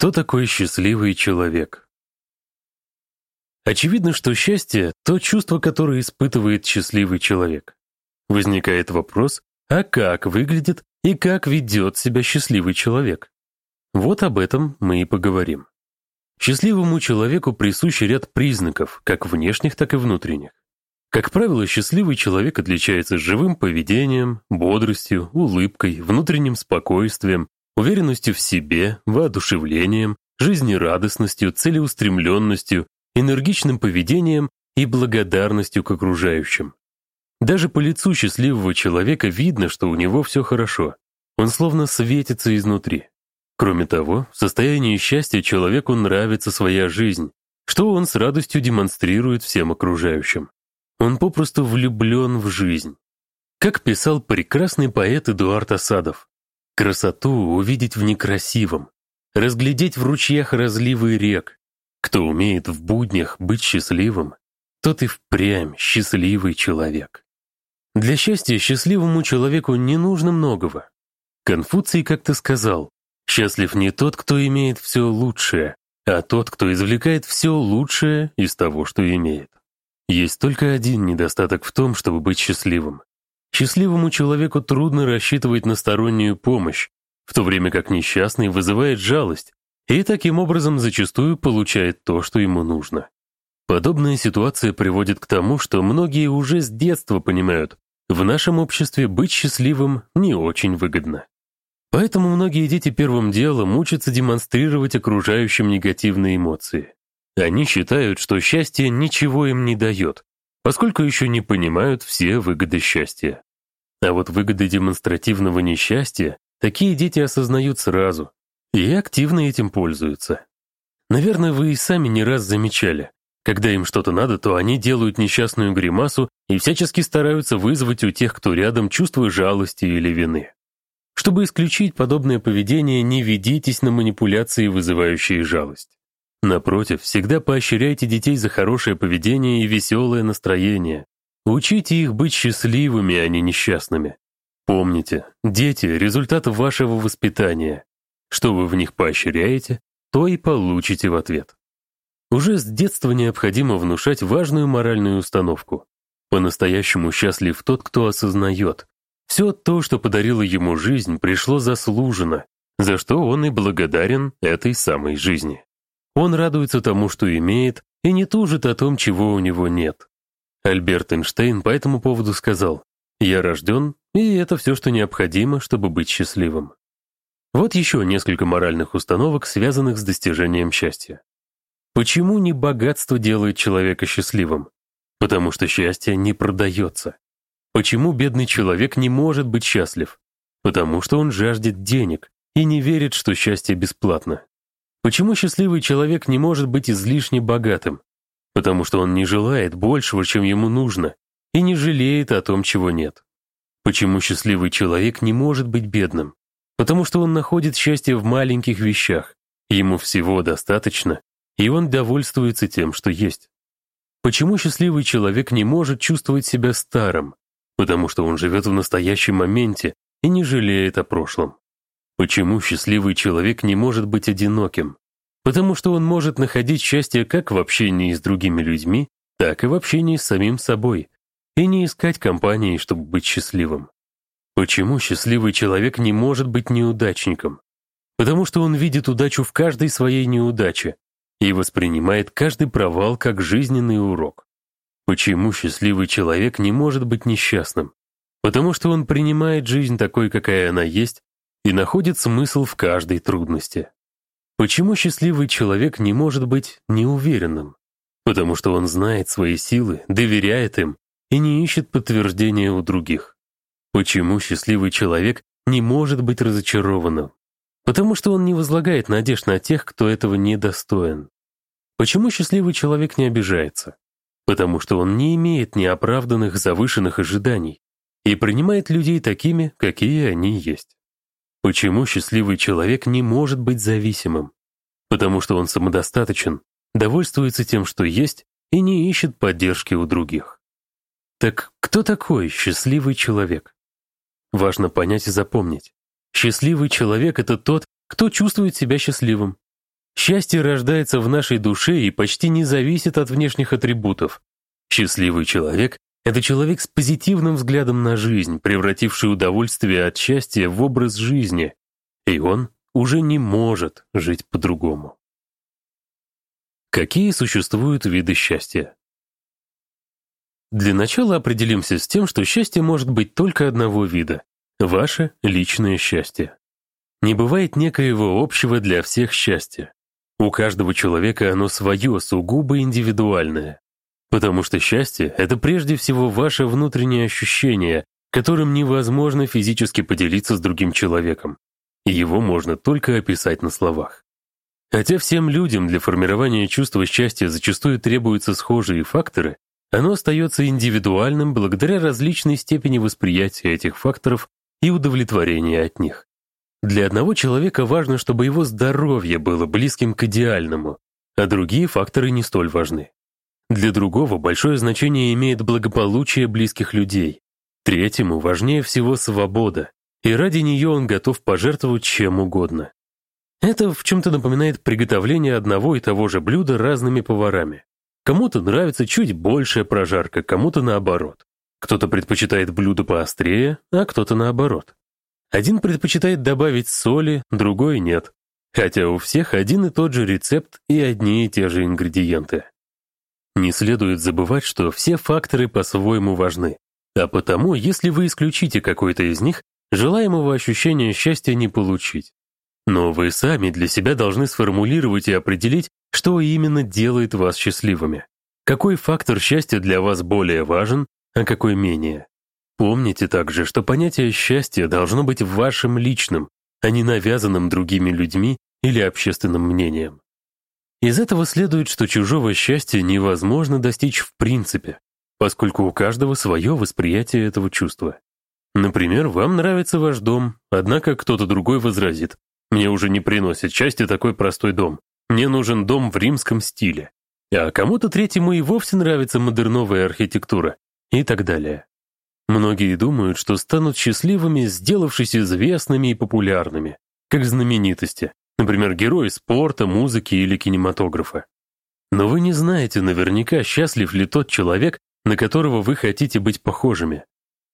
Кто такой счастливый человек? Очевидно, что счастье — то чувство, которое испытывает счастливый человек. Возникает вопрос, а как выглядит и как ведет себя счастливый человек? Вот об этом мы и поговорим. Счастливому человеку присущ ряд признаков, как внешних, так и внутренних. Как правило, счастливый человек отличается живым поведением, бодростью, улыбкой, внутренним спокойствием, уверенностью в себе, воодушевлением, жизнерадостностью, целеустремленностью, энергичным поведением и благодарностью к окружающим. Даже по лицу счастливого человека видно, что у него все хорошо. Он словно светится изнутри. Кроме того, в состоянии счастья человеку нравится своя жизнь, что он с радостью демонстрирует всем окружающим. Он попросту влюблен в жизнь. Как писал прекрасный поэт Эдуард Осадов, «Красоту увидеть в некрасивом, разглядеть в ручьях разливы рек. Кто умеет в буднях быть счастливым, тот и впрямь счастливый человек». Для счастья счастливому человеку не нужно многого. Конфуций как-то сказал, Счастлив не тот, кто имеет все лучшее, а тот, кто извлекает все лучшее из того, что имеет. Есть только один недостаток в том, чтобы быть счастливым. Счастливому человеку трудно рассчитывать на стороннюю помощь, в то время как несчастный вызывает жалость и таким образом зачастую получает то, что ему нужно. Подобная ситуация приводит к тому, что многие уже с детства понимают, в нашем обществе быть счастливым не очень выгодно. Поэтому многие дети первым делом учатся демонстрировать окружающим негативные эмоции. Они считают, что счастье ничего им не дает, поскольку еще не понимают все выгоды счастья. А вот выгоды демонстративного несчастья такие дети осознают сразу и активно этим пользуются. Наверное, вы и сами не раз замечали. Когда им что-то надо, то они делают несчастную гримасу и всячески стараются вызвать у тех, кто рядом, чувство жалости или вины. Чтобы исключить подобное поведение, не ведитесь на манипуляции, вызывающие жалость. Напротив, всегда поощряйте детей за хорошее поведение и веселое настроение. Учите их быть счастливыми, а не несчастными. Помните, дети — результат вашего воспитания. Что вы в них поощряете, то и получите в ответ. Уже с детства необходимо внушать важную моральную установку. По-настоящему счастлив тот, кто осознает, все то, что подарило ему жизнь, пришло заслуженно, за что он и благодарен этой самой жизни. Он радуется тому, что имеет, и не тужит о том, чего у него нет. Альберт Эйнштейн по этому поводу сказал, «Я рожден, и это все, что необходимо, чтобы быть счастливым». Вот еще несколько моральных установок, связанных с достижением счастья. Почему не богатство делает человека счастливым? Потому что счастье не продается. Почему бедный человек не может быть счастлив? Потому что он жаждет денег и не верит, что счастье бесплатно. Почему счастливый человек не может быть излишне богатым? Потому что он не желает большего, чем ему нужно, и не жалеет о том, чего нет. Почему счастливый человек не может быть бедным? Потому что он находит счастье в маленьких вещах, ему всего достаточно, и он довольствуется тем, что есть. Почему счастливый человек не может чувствовать себя старым? потому что он живет в настоящем моменте и не жалеет о прошлом. Почему счастливый человек не может быть одиноким? Потому что он может находить счастье как в общении с другими людьми, так и в общении с самим собой, и не искать компании, чтобы быть счастливым. Почему счастливый человек не может быть неудачником? Потому что он видит удачу в каждой своей неудаче и воспринимает каждый провал как жизненный урок. Почему счастливый человек не может быть несчастным? Потому что он принимает жизнь такой, какая она есть, и находит смысл в каждой трудности. Почему счастливый человек не может быть неуверенным? Потому что он знает свои силы, доверяет им и не ищет подтверждения у других. Почему счастливый человек не может быть разочарованным? Потому что он не возлагает надежд на тех, кто этого не достоин. Почему счастливый человек не обижается? потому что он не имеет неоправданных завышенных ожиданий и принимает людей такими, какие они есть. Почему счастливый человек не может быть зависимым? Потому что он самодостаточен, довольствуется тем, что есть, и не ищет поддержки у других. Так кто такой счастливый человек? Важно понять и запомнить. Счастливый человек — это тот, кто чувствует себя счастливым. Счастье рождается в нашей душе и почти не зависит от внешних атрибутов. Счастливый человек — это человек с позитивным взглядом на жизнь, превративший удовольствие от счастья в образ жизни, и он уже не может жить по-другому. Какие существуют виды счастья? Для начала определимся с тем, что счастье может быть только одного вида — ваше личное счастье. Не бывает некоего общего для всех счастья. У каждого человека оно свое, сугубо индивидуальное. Потому что счастье — это прежде всего ваше внутреннее ощущение, которым невозможно физически поделиться с другим человеком. И его можно только описать на словах. Хотя всем людям для формирования чувства счастья зачастую требуются схожие факторы, оно остается индивидуальным благодаря различной степени восприятия этих факторов и удовлетворения от них. Для одного человека важно, чтобы его здоровье было близким к идеальному, а другие факторы не столь важны. Для другого большое значение имеет благополучие близких людей. Третьему важнее всего свобода, и ради нее он готов пожертвовать чем угодно. Это в чем-то напоминает приготовление одного и того же блюда разными поварами. Кому-то нравится чуть большая прожарка, кому-то наоборот. Кто-то предпочитает блюдо поострее, а кто-то наоборот. Один предпочитает добавить соли, другой нет. Хотя у всех один и тот же рецепт и одни и те же ингредиенты. Не следует забывать, что все факторы по-своему важны. А потому, если вы исключите какой-то из них, желаемого ощущения счастья не получить. Но вы сами для себя должны сформулировать и определить, что именно делает вас счастливыми. Какой фактор счастья для вас более важен, а какой менее. Помните также, что понятие счастья должно быть вашим личным, а не навязанным другими людьми или общественным мнением. Из этого следует, что чужого счастья невозможно достичь в принципе, поскольку у каждого свое восприятие этого чувства. Например, вам нравится ваш дом, однако кто-то другой возразит, «Мне уже не приносит счастья такой простой дом. Мне нужен дом в римском стиле». А кому-то третьему и вовсе нравится модерновая архитектура и так далее. Многие думают, что станут счастливыми, сделавшись известными и популярными, как знаменитости, например, герои спорта, музыки или кинематографа. Но вы не знаете наверняка, счастлив ли тот человек, на которого вы хотите быть похожими.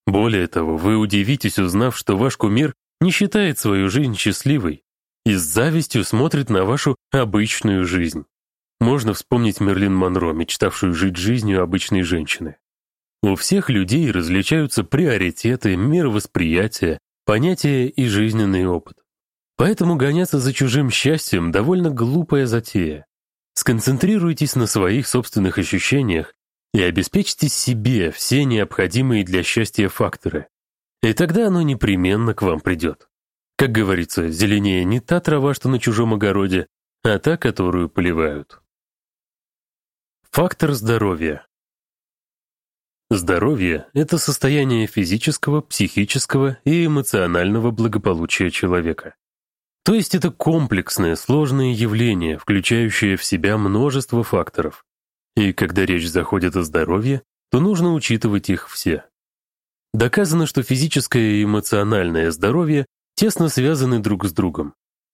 Более того, вы удивитесь, узнав, что ваш кумир не считает свою жизнь счастливой и с завистью смотрит на вашу обычную жизнь. Можно вспомнить Мерлин Монро, мечтавшую жить жизнью обычной женщины. У всех людей различаются приоритеты, мировосприятие, понятия и жизненный опыт. Поэтому гоняться за чужим счастьем – довольно глупая затея. Сконцентрируйтесь на своих собственных ощущениях и обеспечьте себе все необходимые для счастья факторы. И тогда оно непременно к вам придет. Как говорится, зеленее не та трава, что на чужом огороде, а та, которую поливают. Фактор здоровья. Здоровье — это состояние физического, психического и эмоционального благополучия человека. То есть это комплексное, сложное явление, включающее в себя множество факторов. И когда речь заходит о здоровье, то нужно учитывать их все. Доказано, что физическое и эмоциональное здоровье тесно связаны друг с другом.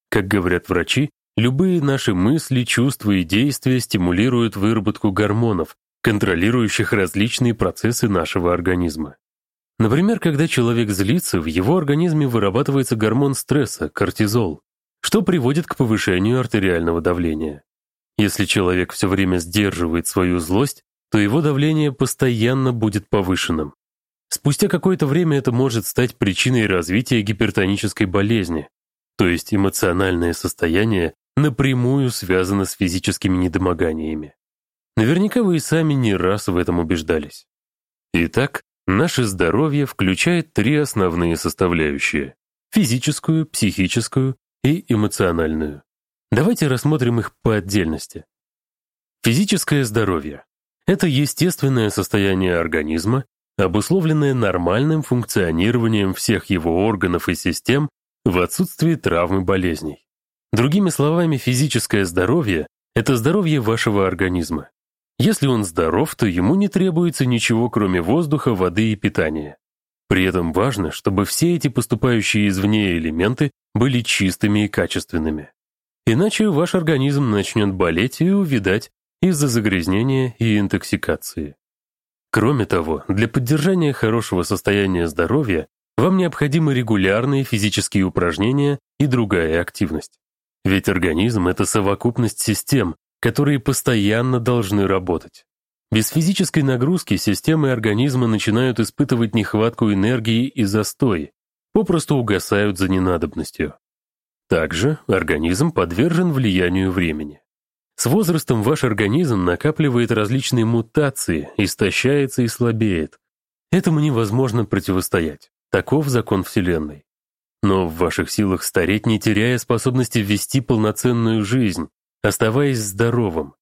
Как говорят врачи, любые наши мысли, чувства и действия стимулируют выработку гормонов, контролирующих различные процессы нашего организма. Например, когда человек злится, в его организме вырабатывается гормон стресса, кортизол, что приводит к повышению артериального давления. Если человек все время сдерживает свою злость, то его давление постоянно будет повышенным. Спустя какое-то время это может стать причиной развития гипертонической болезни, то есть эмоциональное состояние напрямую связано с физическими недомоганиями. Наверняка вы и сами не раз в этом убеждались. Итак, наше здоровье включает три основные составляющие – физическую, психическую и эмоциональную. Давайте рассмотрим их по отдельности. Физическое здоровье – это естественное состояние организма, обусловленное нормальным функционированием всех его органов и систем в отсутствии травм и болезней. Другими словами, физическое здоровье – это здоровье вашего организма. Если он здоров, то ему не требуется ничего, кроме воздуха, воды и питания. При этом важно, чтобы все эти поступающие извне элементы были чистыми и качественными. Иначе ваш организм начнет болеть и увядать из-за загрязнения и интоксикации. Кроме того, для поддержания хорошего состояния здоровья вам необходимы регулярные физические упражнения и другая активность. Ведь организм — это совокупность систем, которые постоянно должны работать. Без физической нагрузки системы организма начинают испытывать нехватку энергии и застой, попросту угасают за ненадобностью. Также организм подвержен влиянию времени. С возрастом ваш организм накапливает различные мутации, истощается и слабеет. Этому невозможно противостоять. Таков закон Вселенной. Но в ваших силах стареть, не теряя способности вести полноценную жизнь, оставаясь здоровым.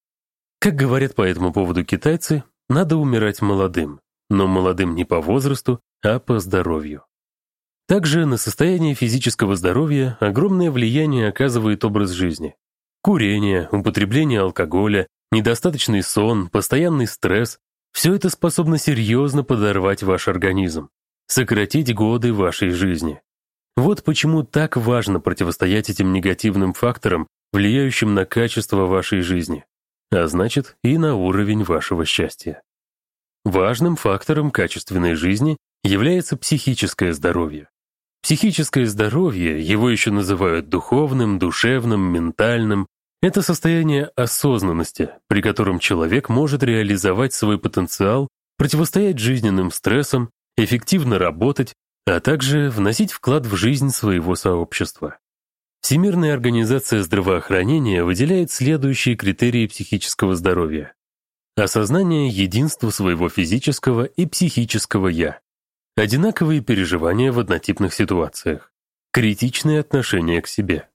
Как говорят по этому поводу китайцы, надо умирать молодым, но молодым не по возрасту, а по здоровью. Также на состояние физического здоровья огромное влияние оказывает образ жизни. Курение, употребление алкоголя, недостаточный сон, постоянный стресс – все это способно серьезно подорвать ваш организм, сократить годы вашей жизни. Вот почему так важно противостоять этим негативным факторам, влияющим на качество вашей жизни, а значит и на уровень вашего счастья. Важным фактором качественной жизни является психическое здоровье. Психическое здоровье, его еще называют духовным, душевным, ментальным, это состояние осознанности, при котором человек может реализовать свой потенциал, противостоять жизненным стрессам, эффективно работать, а также вносить вклад в жизнь своего сообщества. Всемирная организация здравоохранения выделяет следующие критерии психического здоровья. Осознание единства своего физического и психического «я», Одинаковые переживания в однотипных ситуациях. Критичное отношение к себе.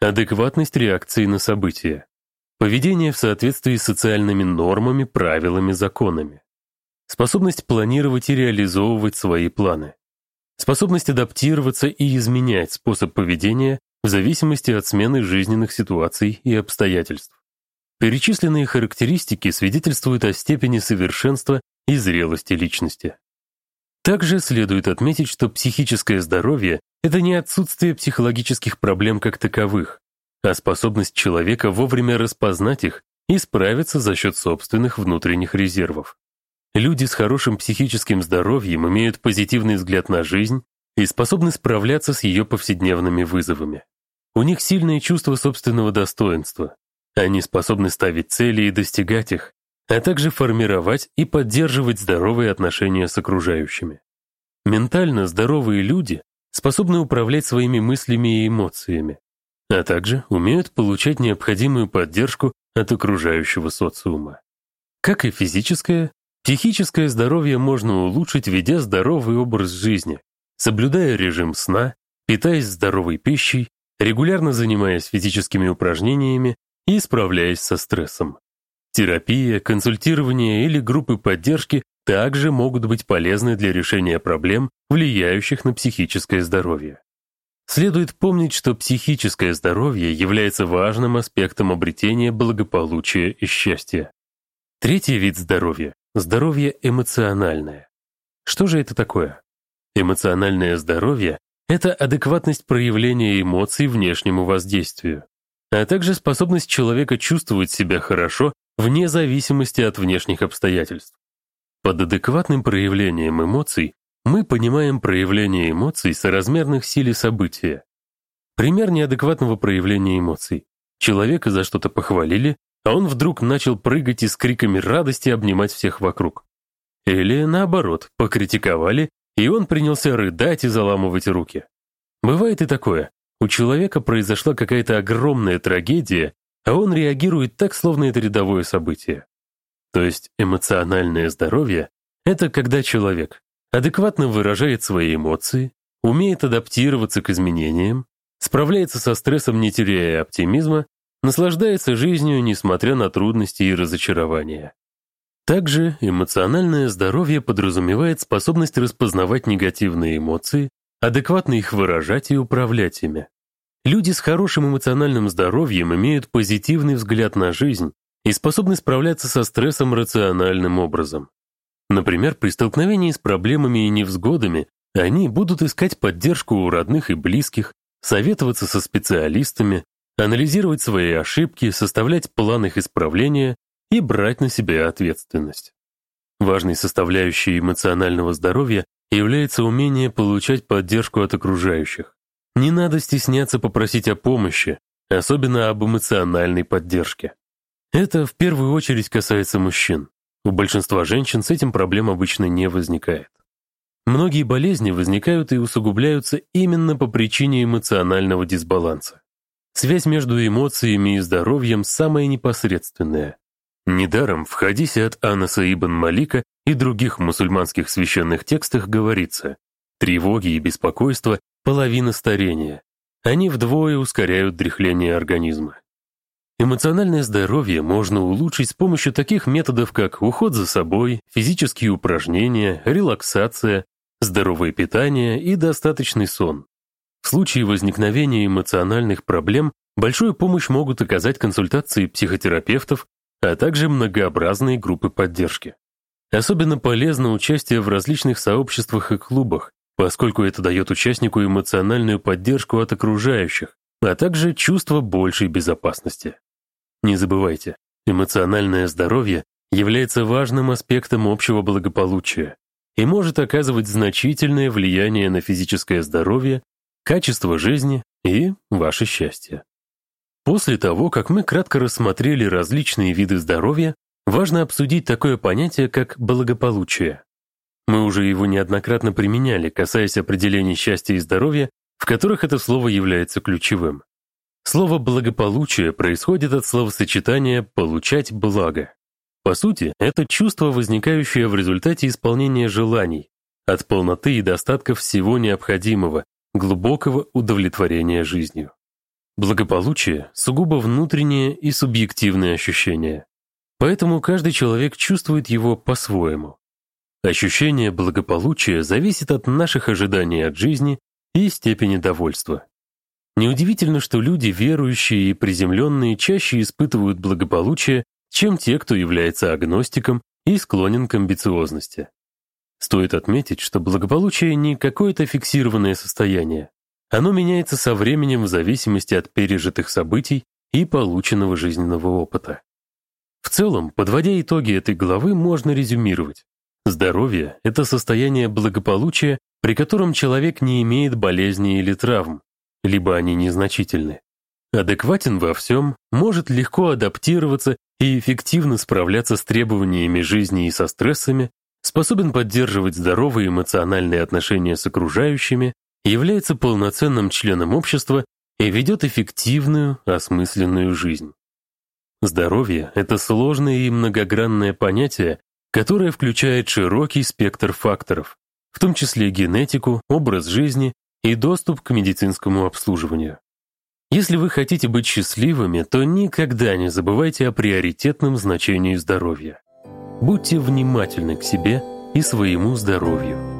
Адекватность реакции на события. Поведение в соответствии с социальными нормами, правилами, законами. Способность планировать и реализовывать свои планы. Способность адаптироваться и изменять способ поведения в зависимости от смены жизненных ситуаций и обстоятельств. Перечисленные характеристики свидетельствуют о степени совершенства и зрелости личности. Также следует отметить, что психическое здоровье — это не отсутствие психологических проблем как таковых, а способность человека вовремя распознать их и справиться за счет собственных внутренних резервов. Люди с хорошим психическим здоровьем имеют позитивный взгляд на жизнь и способны справляться с ее повседневными вызовами. У них сильное чувство собственного достоинства. Они способны ставить цели и достигать их, а также формировать и поддерживать здоровые отношения с окружающими. Ментально здоровые люди способны управлять своими мыслями и эмоциями, а также умеют получать необходимую поддержку от окружающего социума. Как и физическое, психическое здоровье можно улучшить, ведя здоровый образ жизни, соблюдая режим сна, питаясь здоровой пищей, регулярно занимаясь физическими упражнениями и справляясь со стрессом. Терапия, консультирование или группы поддержки также могут быть полезны для решения проблем, влияющих на психическое здоровье. Следует помнить, что психическое здоровье является важным аспектом обретения благополучия и счастья. Третий вид здоровья – здоровье эмоциональное. Что же это такое? Эмоциональное здоровье – это адекватность проявления эмоций внешнему воздействию, а также способность человека чувствовать себя хорошо вне зависимости от внешних обстоятельств. Под адекватным проявлением эмоций мы понимаем проявление эмоций соразмерных силе события. Пример неадекватного проявления эмоций. Человека за что-то похвалили, а он вдруг начал прыгать и с криками радости обнимать всех вокруг. Или, наоборот, покритиковали, и он принялся рыдать и заламывать руки. Бывает и такое. У человека произошла какая-то огромная трагедия, а он реагирует так, словно это рядовое событие. То есть эмоциональное здоровье — это когда человек адекватно выражает свои эмоции, умеет адаптироваться к изменениям, справляется со стрессом, не теряя оптимизма, наслаждается жизнью, несмотря на трудности и разочарования. Также эмоциональное здоровье подразумевает способность распознавать негативные эмоции, адекватно их выражать и управлять ими. Люди с хорошим эмоциональным здоровьем имеют позитивный взгляд на жизнь и способны справляться со стрессом рациональным образом. Например, при столкновении с проблемами и невзгодами они будут искать поддержку у родных и близких, советоваться со специалистами, анализировать свои ошибки, составлять план их исправления и брать на себя ответственность. Важной составляющей эмоционального здоровья является умение получать поддержку от окружающих. Не надо стесняться попросить о помощи, особенно об эмоциональной поддержке. Это в первую очередь касается мужчин. У большинства женщин с этим проблем обычно не возникает. Многие болезни возникают и усугубляются именно по причине эмоционального дисбаланса. Связь между эмоциями и здоровьем самая непосредственная. Недаром в хадисе от Анаса ибн Малика и других мусульманских священных текстах говорится «Тревоги и беспокойство – половина старения. Они вдвое ускоряют дряхление организма». Эмоциональное здоровье можно улучшить с помощью таких методов, как уход за собой, физические упражнения, релаксация, здоровое питание и достаточный сон. В случае возникновения эмоциональных проблем большую помощь могут оказать консультации психотерапевтов, а также многообразные группы поддержки. Особенно полезно участие в различных сообществах и клубах, поскольку это дает участнику эмоциональную поддержку от окружающих, а также чувство большей безопасности. Не забывайте, эмоциональное здоровье является важным аспектом общего благополучия и может оказывать значительное влияние на физическое здоровье, качество жизни и ваше счастье. После того, как мы кратко рассмотрели различные виды здоровья, важно обсудить такое понятие, как благополучие. Мы уже его неоднократно применяли, касаясь определений счастья и здоровья, в которых это слово является ключевым. Слово «благополучие» происходит от словосочетания «получать благо». По сути, это чувство, возникающее в результате исполнения желаний, от полноты и достатка всего необходимого, глубокого удовлетворения жизнью. Благополучие — сугубо внутреннее и субъективное ощущение. Поэтому каждый человек чувствует его по-своему. Ощущение благополучия зависит от наших ожиданий от жизни и степени довольства. Неудивительно, что люди, верующие и приземленные, чаще испытывают благополучие, чем те, кто является агностиком и склонен к амбициозности. Стоит отметить, что благополучие не какое-то фиксированное состояние. Оно меняется со временем в зависимости от пережитых событий и полученного жизненного опыта. В целом, подводя итоги этой главы, можно резюмировать. Здоровье — это состояние благополучия, при котором человек не имеет болезней или травм, либо они незначительны. Адекватен во всем, может легко адаптироваться и эффективно справляться с требованиями жизни и со стрессами, способен поддерживать здоровые эмоциональные отношения с окружающими, является полноценным членом общества и ведет эффективную, осмысленную жизнь. Здоровье — это сложное и многогранное понятие, которое включает широкий спектр факторов, в том числе генетику, образ жизни и доступ к медицинскому обслуживанию. Если вы хотите быть счастливыми, то никогда не забывайте о приоритетном значении здоровья. Будьте внимательны к себе и своему здоровью.